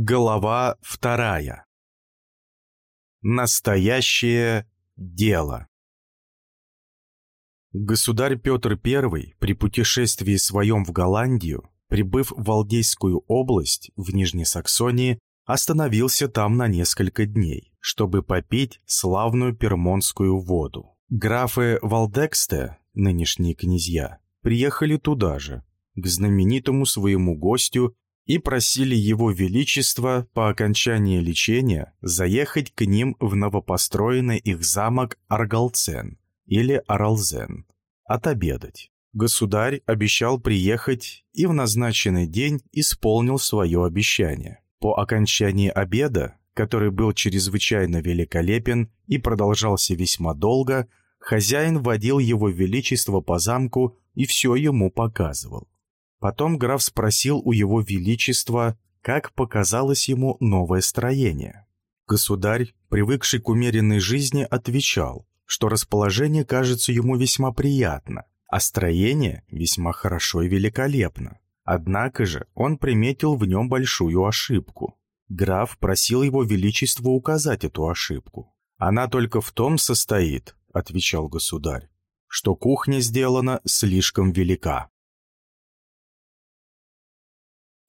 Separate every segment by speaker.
Speaker 1: Глава вторая. Настоящее дело. Государь Петр I при путешествии своем в Голландию, прибыв в Валдейскую область в Нижней Саксонии, остановился там на несколько дней, чтобы попить славную пермонскую воду. Графы Валдексте, нынешние князья, приехали туда же, к знаменитому своему гостю и просили Его Величество по окончании лечения заехать к ним в новопостроенный их замок Аргалцен или Аралзен, отобедать. Государь обещал приехать и в назначенный день исполнил свое обещание. По окончании обеда, который был чрезвычайно великолепен и продолжался весьма долго, хозяин водил его величество по замку и все ему показывал. Потом граф спросил у его величества, как показалось ему новое строение. Государь, привыкший к умеренной жизни, отвечал, что расположение кажется ему весьма приятно, а строение весьма хорошо и великолепно. Однако же он приметил в нем большую ошибку. Граф просил его величество указать эту ошибку. «Она только в том состоит», — отвечал государь, «что кухня сделана слишком велика».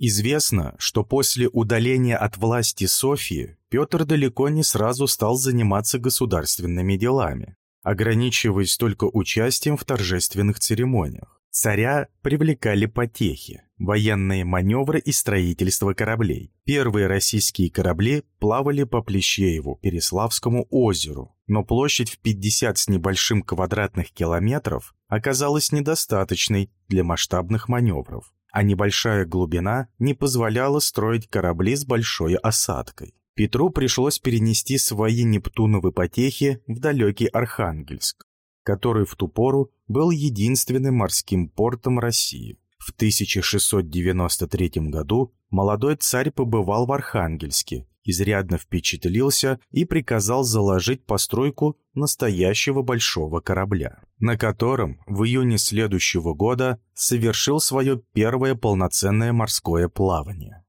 Speaker 1: Известно, что после удаления от власти Софии Петр далеко не сразу стал заниматься государственными делами, ограничиваясь только участием в торжественных церемониях. Царя привлекали потехи, военные маневры и строительство кораблей. Первые российские корабли плавали по Плещееву, Переславскому озеру, но площадь в 50 с небольшим квадратных километров оказалась недостаточной для масштабных маневров а небольшая глубина не позволяла строить корабли с большой осадкой. Петру пришлось перенести свои Нептуновы потехи в далекий Архангельск, который в ту пору был единственным морским портом России. В 1693 году молодой царь побывал в Архангельске изрядно впечатлился и приказал заложить постройку настоящего большого корабля, на котором в июне следующего года совершил свое первое полноценное морское плавание.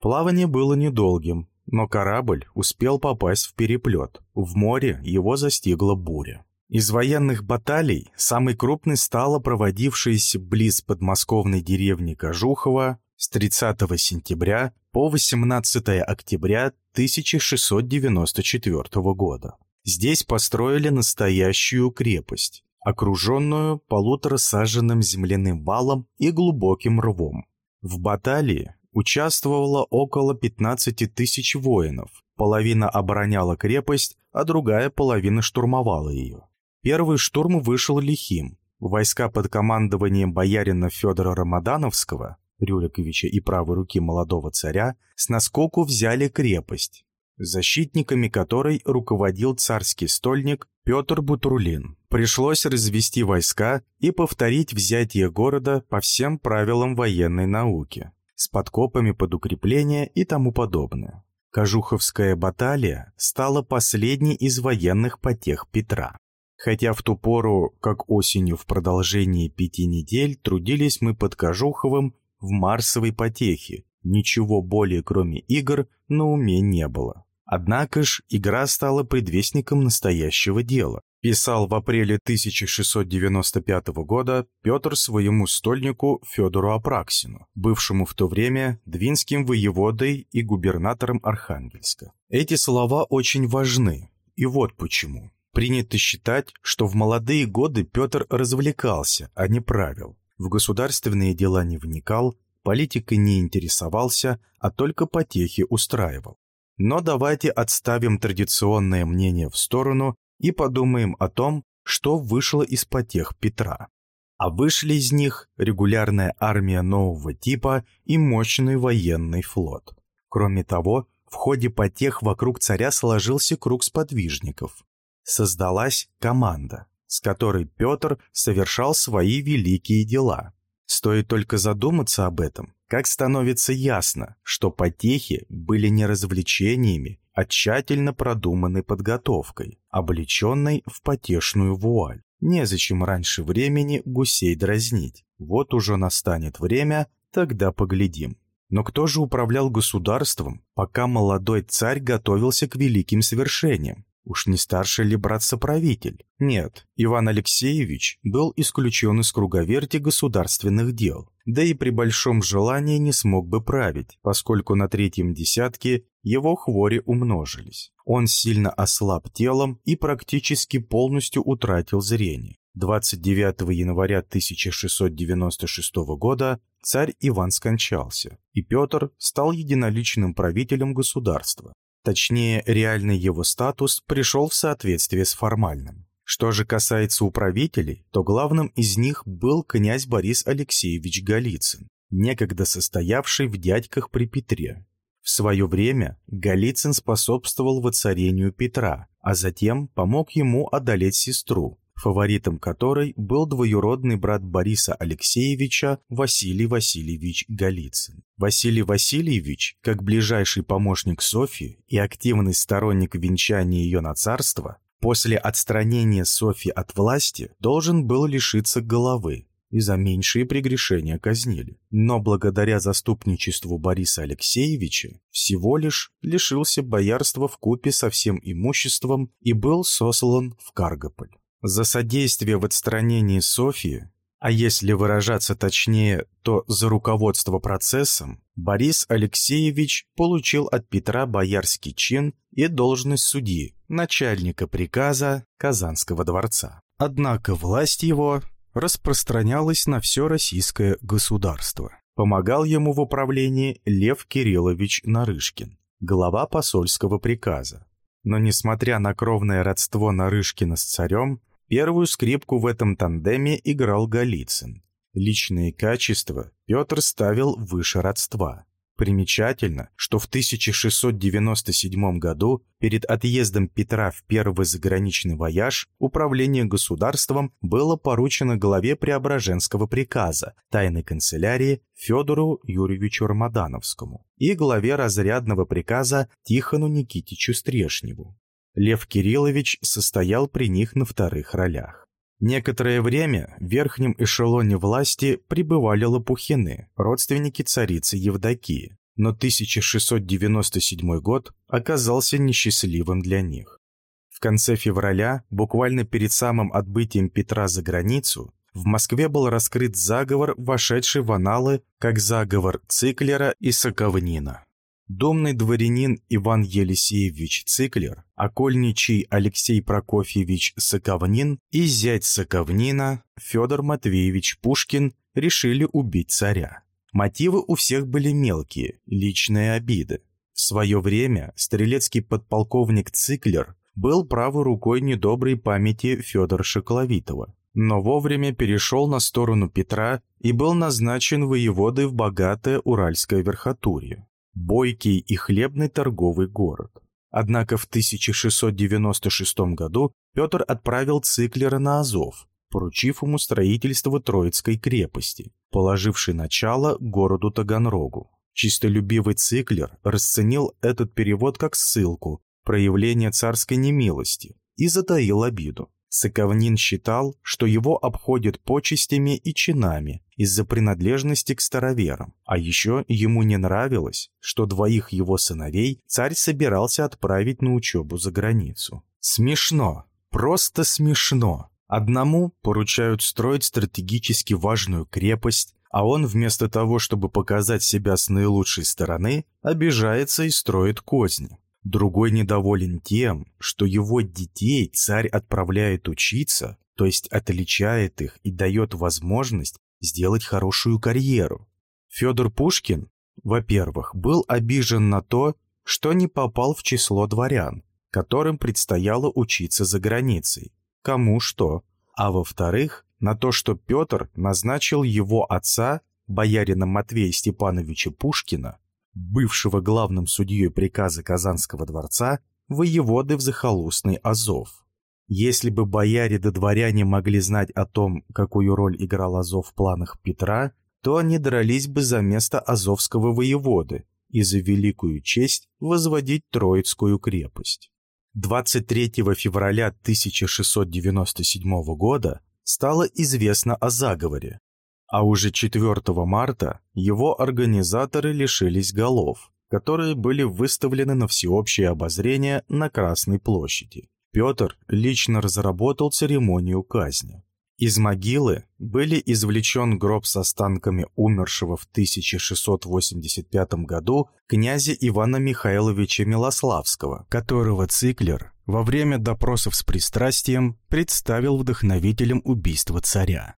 Speaker 1: Плавание было недолгим, но корабль успел попасть в переплет. В море его застигла буря. Из военных баталий самой крупной стала проводившаяся близ подмосковной деревни Кожухова с 30 сентября по 18 октября 1694 года. Здесь построили настоящую крепость, окруженную полуторасаженным земляным валом и глубоким рвом. В баталии участвовало около 15 тысяч воинов, половина обороняла крепость, а другая половина штурмовала ее. Первый штурм вышел лихим. Войска под командованием боярина Федора Рамадановского Рюриковича и правой руки молодого царя, с наскоку взяли крепость, защитниками которой руководил царский стольник Петр Бутурлин. Пришлось развести войска и повторить взятие города по всем правилам военной науки, с подкопами под укрепление и тому подобное. Кожуховская баталия стала последней из военных потех Петра. Хотя в ту пору, как осенью в продолжении пяти недель, трудились мы под Кожуховым в марсовой потехе. Ничего более, кроме игр, на уме не было. Однако ж, игра стала предвестником настоящего дела. Писал в апреле 1695 года Петр своему стольнику Федору Апраксину, бывшему в то время двинским воеводой и губернатором Архангельска. Эти слова очень важны, и вот почему. Принято считать, что в молодые годы Петр развлекался, а не правил. В государственные дела не вникал, политикой не интересовался, а только потехи устраивал. Но давайте отставим традиционное мнение в сторону и подумаем о том, что вышло из потех Петра. А вышли из них регулярная армия нового типа и мощный военный флот. Кроме того, в ходе потех вокруг царя сложился круг сподвижников. Создалась команда с которой Петр совершал свои великие дела. Стоит только задуматься об этом, как становится ясно, что потехи были не развлечениями, а тщательно продуманной подготовкой, облеченной в потешную вуаль. Незачем раньше времени гусей дразнить. Вот уже настанет время, тогда поглядим. Но кто же управлял государством, пока молодой царь готовился к великим свершениям? Уж не старший ли брат-соправитель? Нет, Иван Алексеевич был исключен из круговерти государственных дел, да и при большом желании не смог бы править, поскольку на третьем десятке его хвори умножились. Он сильно ослаб телом и практически полностью утратил зрение. 29 января 1696 года царь Иван скончался, и Петр стал единоличным правителем государства. Точнее, реальный его статус пришел в соответствие с формальным. Что же касается управителей, то главным из них был князь Борис Алексеевич Голицын, некогда состоявший в дядьках при Петре. В свое время Голицын способствовал воцарению Петра, а затем помог ему одолеть сестру, фаворитом которой был двоюродный брат Бориса Алексеевича Василий Васильевич Голицын. Василий Васильевич, как ближайший помощник Софьи и активный сторонник венчания ее на царство, после отстранения Софьи от власти должен был лишиться головы, и за меньшие прегрешения казнили. Но благодаря заступничеству Бориса Алексеевича всего лишь лишился боярства в купе со всем имуществом и был сослан в Каргополь. За содействие в отстранении Софии, а если выражаться точнее, то за руководство процессом, Борис Алексеевич получил от Петра боярский чин и должность судьи, начальника приказа Казанского дворца. Однако власть его распространялась на все российское государство. Помогал ему в управлении Лев Кириллович Нарышкин, глава посольского приказа. Но несмотря на кровное родство Нарышкина с царем, Первую скрипку в этом тандеме играл Голицын. Личные качества Петр ставил выше родства. Примечательно, что в 1697 году, перед отъездом Петра в первый заграничный вояж, управление государством было поручено главе Преображенского приказа тайной канцелярии Федору Юрьевичу Рамадановскому и главе разрядного приказа Тихону Никитичу Стрешневу. Лев Кириллович состоял при них на вторых ролях. Некоторое время в верхнем эшелоне власти пребывали Лопухины, родственники царицы Евдокии, но 1697 год оказался несчастливым для них. В конце февраля, буквально перед самым отбытием Петра за границу, в Москве был раскрыт заговор, вошедший в аналы как заговор Циклера и Соковнина. Домный дворянин Иван Елисеевич Циклер, окольничий Алексей Прокофьевич Соковнин и зять Соковнина Федор Матвеевич Пушкин решили убить царя. Мотивы у всех были мелкие, личные обиды. В свое время стрелецкий подполковник Циклер был правой рукой недоброй памяти Федора Шоколовитова, но вовремя перешел на сторону Петра и был назначен воеводой в богатое Уральское верхотурье бойкий и хлебный торговый город. Однако в 1696 году Петр отправил Циклера на Азов, поручив ему строительство Троицкой крепости, положившей начало городу Таганрогу. Чистолюбивый Циклер расценил этот перевод как ссылку, проявление царской немилости, и затаил обиду. Соковнин считал, что его обходят почестями и чинами из-за принадлежности к староверам, а еще ему не нравилось, что двоих его сыновей царь собирался отправить на учебу за границу. Смешно, просто смешно. Одному поручают строить стратегически важную крепость, а он вместо того, чтобы показать себя с наилучшей стороны, обижается и строит козни. Другой недоволен тем, что его детей царь отправляет учиться, то есть отличает их и дает возможность сделать хорошую карьеру. Федор Пушкин, во-первых, был обижен на то, что не попал в число дворян, которым предстояло учиться за границей, кому что, а во-вторых, на то, что Петр назначил его отца, боярина Матвея Степановича Пушкина, бывшего главным судьей приказа Казанского дворца, воеводы в захолустный Азов. Если бы бояре да дворяне могли знать о том, какую роль играл Азов в планах Петра, то они дрались бы за место азовского воеводы и за великую честь возводить Троицкую крепость. 23 февраля 1697 года стало известно о заговоре, А уже 4 марта его организаторы лишились голов, которые были выставлены на всеобщее обозрение на Красной площади. Петр лично разработал церемонию казни. Из могилы были извлечен гроб с останками умершего в 1685 году князя Ивана Михайловича Милославского, которого Циклер во время допросов с пристрастием представил вдохновителем убийства царя.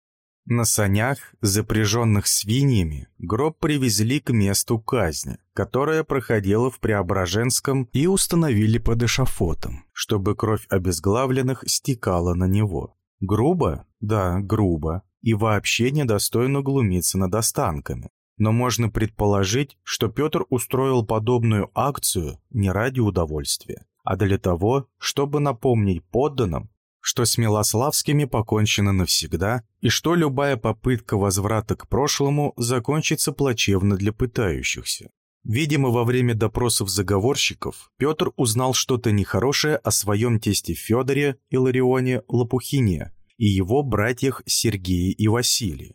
Speaker 1: На санях, запряженных свиньями, гроб привезли к месту казни, которая проходила в Преображенском и установили под эшафотом, чтобы кровь обезглавленных стекала на него. Грубо? Да, грубо. И вообще недостойно глумиться над останками. Но можно предположить, что Петр устроил подобную акцию не ради удовольствия, а для того, чтобы напомнить подданным, что с Милославскими покончено навсегда и что любая попытка возврата к прошлому закончится плачевно для пытающихся. Видимо, во время допросов заговорщиков Петр узнал что-то нехорошее о своем тесте Федоре Иларионе Лопухине и его братьях Сергее и Василии.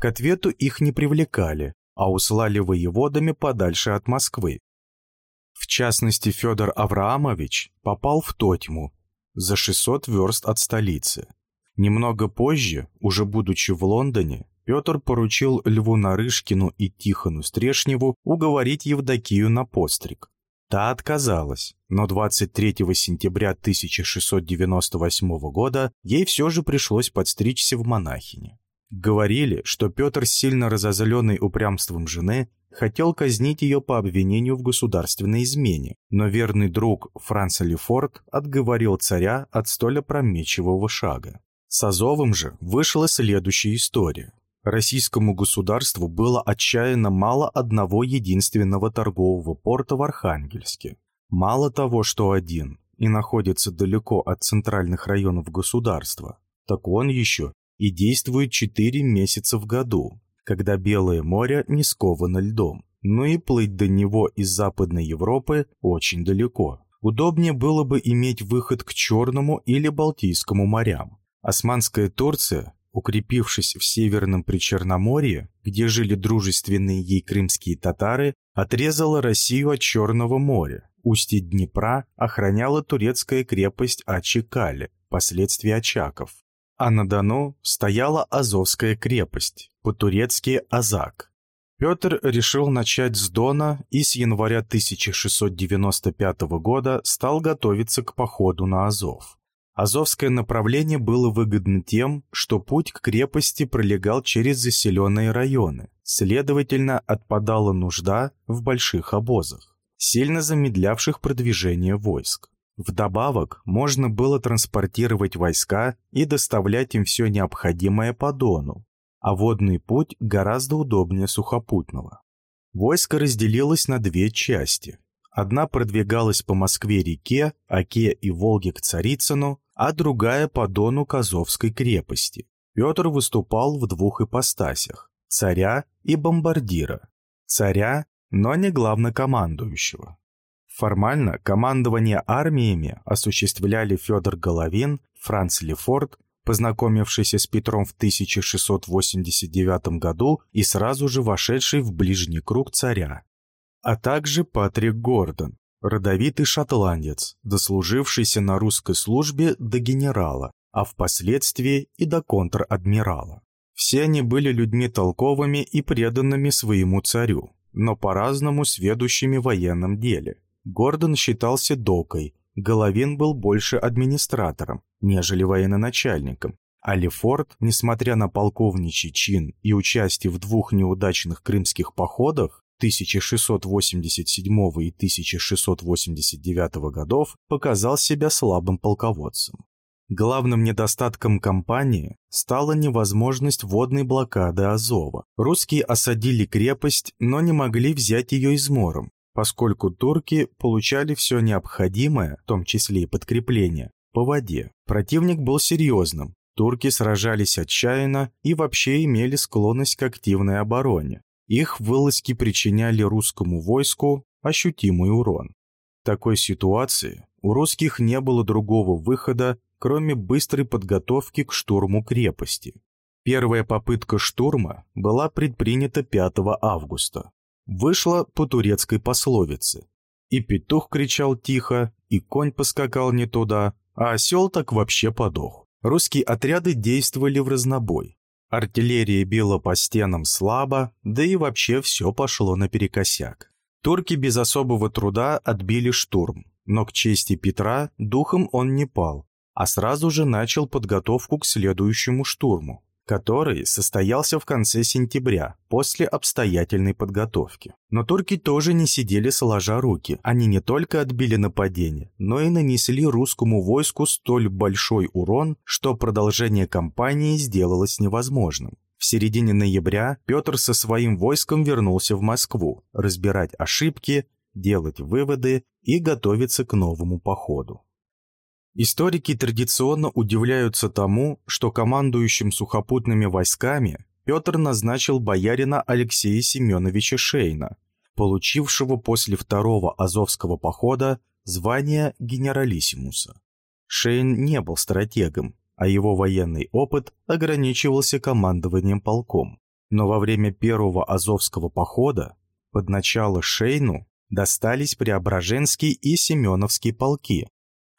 Speaker 1: К ответу их не привлекали, а услали воеводами подальше от Москвы. В частности, Федор Авраамович попал в Тотьму, за 600 верст от столицы. Немного позже, уже будучи в Лондоне, Петр поручил Льву Нарышкину и Тихону Стрешневу уговорить Евдокию на постриг. Та отказалась, но 23 сентября 1698 года ей все же пришлось подстричься в монахине. Говорили, что Петр, сильно разозленный упрямством жены, хотел казнить ее по обвинению в государственной измене, но верный друг Франц Лефорт отговорил царя от столь опрометчивого шага. С Азовым же вышла следующая история. Российскому государству было отчаянно мало одного единственного торгового порта в Архангельске. Мало того, что один и находится далеко от центральных районов государства, так он еще и действует 4 месяца в году, когда Белое море не сковано льдом. Но и плыть до него из Западной Европы очень далеко. Удобнее было бы иметь выход к Черному или Балтийскому морям. Османская Турция укрепившись в Северном Причерноморье, где жили дружественные ей крымские татары, отрезала Россию от Черного моря. Устье Днепра охраняла турецкая крепость Ачикале, последствия Очаков. А на Дону стояла Азовская крепость, по-турецки Азак. Петр решил начать с Дона и с января 1695 года стал готовиться к походу на Азов. Азовское направление было выгодно тем, что путь к крепости пролегал через заселенные районы, следовательно, отпадала нужда в больших обозах, сильно замедлявших продвижение войск. Вдобавок, можно было транспортировать войска и доставлять им все необходимое по Дону, а водный путь гораздо удобнее сухопутного. Войско разделилось на две части. Одна продвигалась по Москве-реке, Оке и Волге к Царицыну, а другая по Дону Казовской крепости. Петр выступал в двух ипостасях – царя и бомбардира. Царя, но не главнокомандующего. Формально командование армиями осуществляли Федор Головин, Франц Лефорт, познакомившийся с Петром в 1689 году и сразу же вошедший в ближний круг царя, а также Патрик Гордон, родовитый шотландец, дослужившийся на русской службе до генерала, а впоследствии и до контр-адмирала. Все они были людьми толковыми и преданными своему царю, но по-разному сведущими в военном деле. Гордон считался докой, Головин был больше администратором, нежели военачальником, а Лефорт, несмотря на полковничий чин и участие в двух неудачных крымских походах, 1687 и 1689 годов показал себя слабым полководцем. Главным недостатком кампании стала невозможность водной блокады Азова. Русские осадили крепость, но не могли взять ее измором, поскольку турки получали все необходимое, в том числе и подкрепление, по воде. Противник был серьезным, турки сражались отчаянно и вообще имели склонность к активной обороне. Их вылазки причиняли русскому войску ощутимый урон. В такой ситуации у русских не было другого выхода, кроме быстрой подготовки к штурму крепости. Первая попытка штурма была предпринята 5 августа. Вышла по турецкой пословице. И петух кричал тихо, и конь поскакал не туда, а осел так вообще подох. Русские отряды действовали в разнобой. Артиллерия била по стенам слабо, да и вообще все пошло наперекосяк. Турки без особого труда отбили штурм, но к чести Петра духом он не пал, а сразу же начал подготовку к следующему штурму который состоялся в конце сентября, после обстоятельной подготовки. Но турки тоже не сидели сложа руки. Они не только отбили нападение, но и нанесли русскому войску столь большой урон, что продолжение кампании сделалось невозможным. В середине ноября Петр со своим войском вернулся в Москву, разбирать ошибки, делать выводы и готовиться к новому походу. Историки традиционно удивляются тому, что командующим сухопутными войсками Петр назначил боярина Алексея Семеновича Шейна, получившего после второго Азовского похода звание генералиссимуса. Шейн не был стратегом, а его военный опыт ограничивался командованием полком. Но во время первого Азовского похода под начало Шейну достались Преображенский и Семеновский полки,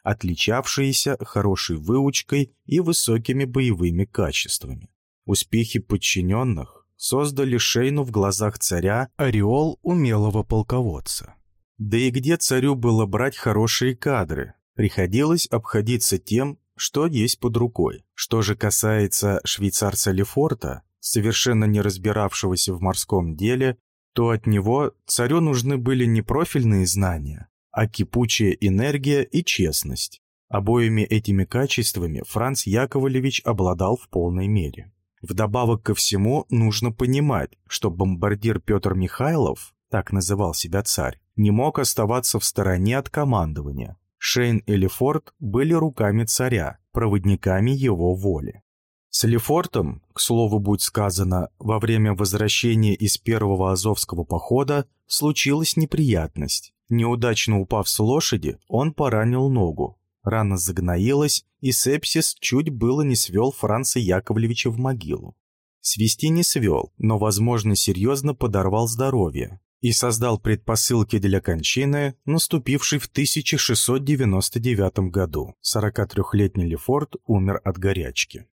Speaker 1: отличавшиеся хорошей выучкой и высокими боевыми качествами. Успехи подчиненных создали Шейну в глазах царя ореол умелого полководца. Да и где царю было брать хорошие кадры? Приходилось обходиться тем, что есть под рукой. Что же касается швейцарца Лефорта, совершенно не разбиравшегося в морском деле, то от него царю нужны были не профильные знания, а кипучая энергия и честность. Обоими этими качествами Франц Яковлевич обладал в полной мере. Вдобавок ко всему, нужно понимать, что бомбардир Петр Михайлов, так называл себя царь, не мог оставаться в стороне от командования. Шейн и Лефорт были руками царя, проводниками его воли. С Лефортом, к слову будь сказано, во время возвращения из первого Азовского похода случилась неприятность. Неудачно упав с лошади, он поранил ногу. Рана загноилась, и сепсис чуть было не свел Франца Яковлевича в могилу. Свести не свел, но, возможно, серьезно подорвал здоровье и создал предпосылки для кончины, наступившей в 1699 году. 43-летний Лефорт умер от горячки.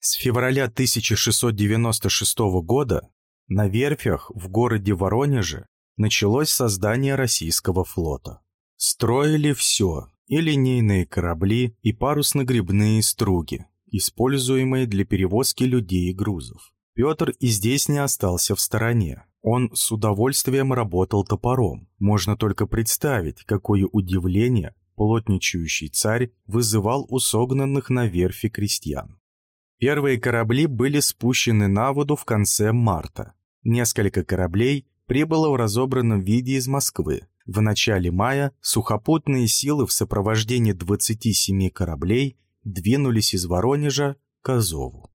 Speaker 1: С февраля 1696 года на верфях в городе Воронеже началось создание российского флота. Строили все, и линейные корабли, и парусно-гребные струги, используемые для перевозки людей и грузов. Петр и здесь не остался в стороне. Он с удовольствием работал топором. Можно только представить, какое удивление плотничающий царь вызывал у согнанных на верфи крестьян. Первые корабли были спущены на воду в конце марта. Несколько кораблей прибыло в разобранном виде из Москвы. В начале мая сухопутные силы в сопровождении 27 кораблей двинулись из Воронежа к Азову.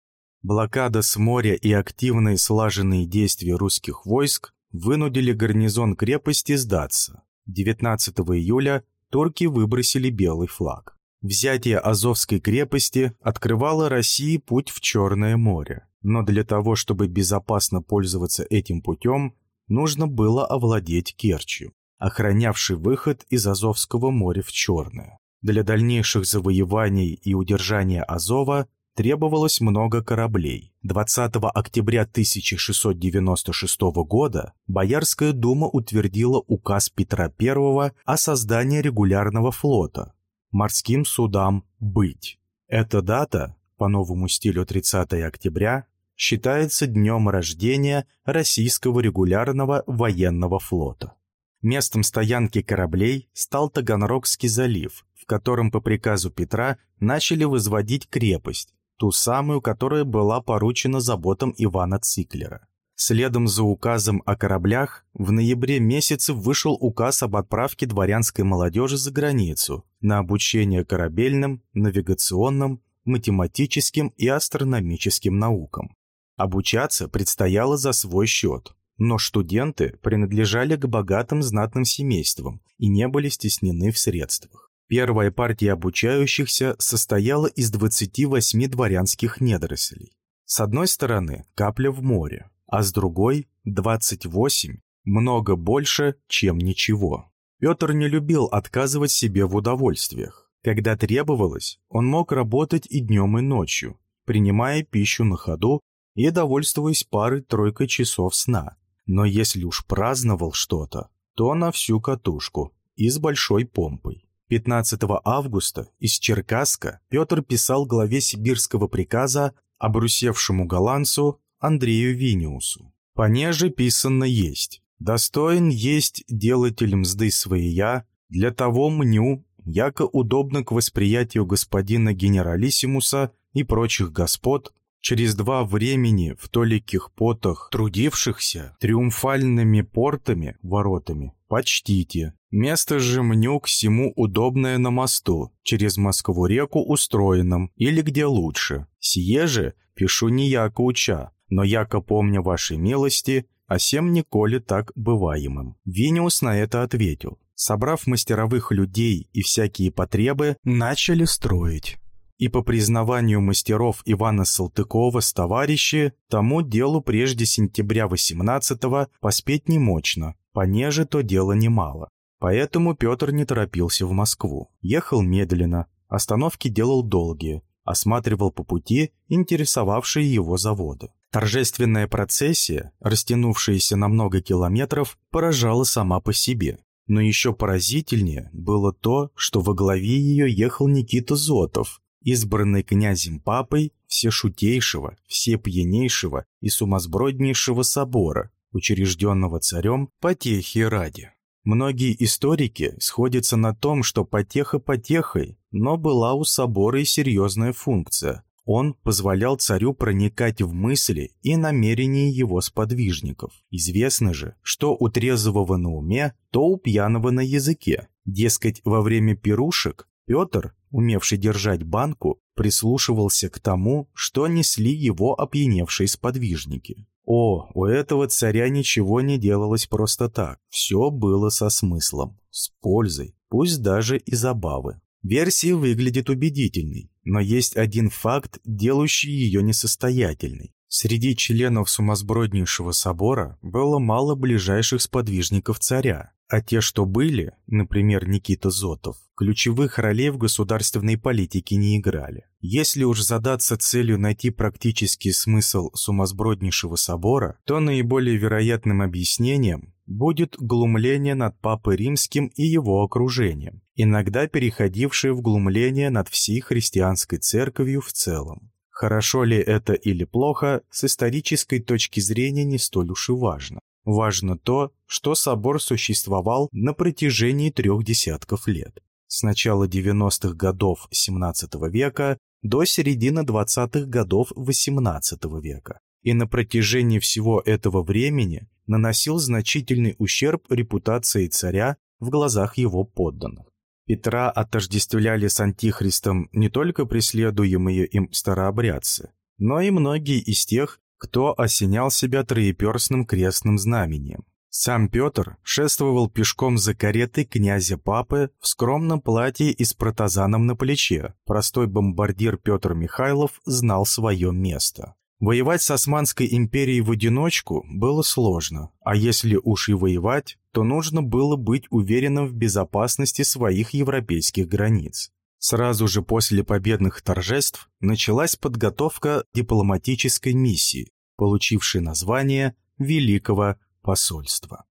Speaker 1: Блокада с моря и активные слаженные действия русских войск вынудили гарнизон крепости сдаться. 19 июля турки выбросили белый флаг. Взятие Азовской крепости открывало России путь в Черное море. Но для того, чтобы безопасно пользоваться этим путем, нужно было овладеть Керчью, охранявшей выход из Азовского моря в Черное. Для дальнейших завоеваний и удержания Азова требовалось много кораблей. 20 октября 1696 года Боярская дума утвердила указ Петра I о создании регулярного флота. Морским судам быть. Эта дата, по новому стилю 30 октября, считается днем рождения российского регулярного военного флота. Местом стоянки кораблей стал Таганрогский залив, в котором по приказу Петра начали возводить крепость, ту самую, которая была поручена заботам Ивана Циклера. Следом за указом о кораблях в ноябре месяце вышел указ об отправке дворянской молодежи за границу на обучение корабельным, навигационным, математическим и астрономическим наукам. Обучаться предстояло за свой счет, но студенты принадлежали к богатым знатным семействам и не были стеснены в средствах. Первая партия обучающихся состояла из 28 дворянских недорослей. С одной стороны, капля в море, а с другой – 28, много больше, чем ничего. Петр не любил отказывать себе в удовольствиях. Когда требовалось, он мог работать и днем, и ночью, принимая пищу на ходу и довольствуясь парой-тройкой часов сна. Но если уж праздновал что-то, то на всю катушку и с большой помпой. 15 августа из Черкасска Петр писал главе сибирского приказа обрусевшему голландцу Андрею Виниусу. «Понеже писано есть, достоин есть делатель мзды своя, для того мню, яко удобно к восприятию господина генералиссимуса и прочих господ, через два времени в толиких потах трудившихся триумфальными портами, воротами, почтите. Место же мню к всему удобное на мосту, через Москву-реку устроенном, или где лучше. Сие же пишу не яко уча, но яко помня вашей милости, а сем николи так бываемым». Виниус на это ответил. Собрав мастеровых людей и всякие потребы, начали строить и по признаванию мастеров Ивана Салтыкова с товарищи, тому делу прежде сентября 18-го поспеть немощно, понеже то дело немало. Поэтому Петр не торопился в Москву. Ехал медленно, остановки делал долгие, осматривал по пути интересовавшие его заводы. Торжественная процессия, растянувшаяся на много километров, поражала сама по себе. Но еще поразительнее было то, что во главе ее ехал Никита Зотов, избранный князем папой всешутейшего, всепьянейшего и сумасброднейшего собора, учрежденного царем потехи ради. Многие историки сходятся на том, что потеха потехой, но была у собора и серьезная функция. Он позволял царю проникать в мысли и намерения его сподвижников. Известно же, что у трезвого на уме, то у пьяного на языке. Дескать, во время пирушек Петр умевший держать банку, прислушивался к тому, что несли его опьяневшие сподвижники. О, у этого царя ничего не делалось просто так. Все было со смыслом, с пользой, пусть даже и забавы. Версия выглядит убедительной, но есть один факт, делающий ее несостоятельной. Среди членов сумасброднейшего собора было мало ближайших сподвижников царя, а те, что были, например, Никита Зотов, ключевых ролей в государственной политике не играли. Если уж задаться целью найти практический смысл сумасброднейшего собора, то наиболее вероятным объяснением будет глумление над Папой Римским и его окружением, иногда переходившее в глумление над всей христианской церковью в целом. Хорошо ли это или плохо, с исторической точки зрения не столь уж и важно. Важно то, что собор существовал на протяжении трех десятков лет. С начала 90-х годов XVII века до середины 20-х годов XVIII века. И на протяжении всего этого времени наносил значительный ущерб репутации царя в глазах его подданных. Петра отождествляли с Антихристом не только преследуемые им старообрядцы, но и многие из тех, кто осенял себя троеперстным крестным знамением. Сам Петр шествовал пешком за каретой князя-папы в скромном платье и с протазаном на плече. Простой бомбардир Петр Михайлов знал свое место. Воевать с Османской империей в одиночку было сложно, а если уж и воевать, то нужно было быть уверенным в безопасности своих европейских границ. Сразу же после победных торжеств началась подготовка дипломатической миссии, получившей название Великого посольства.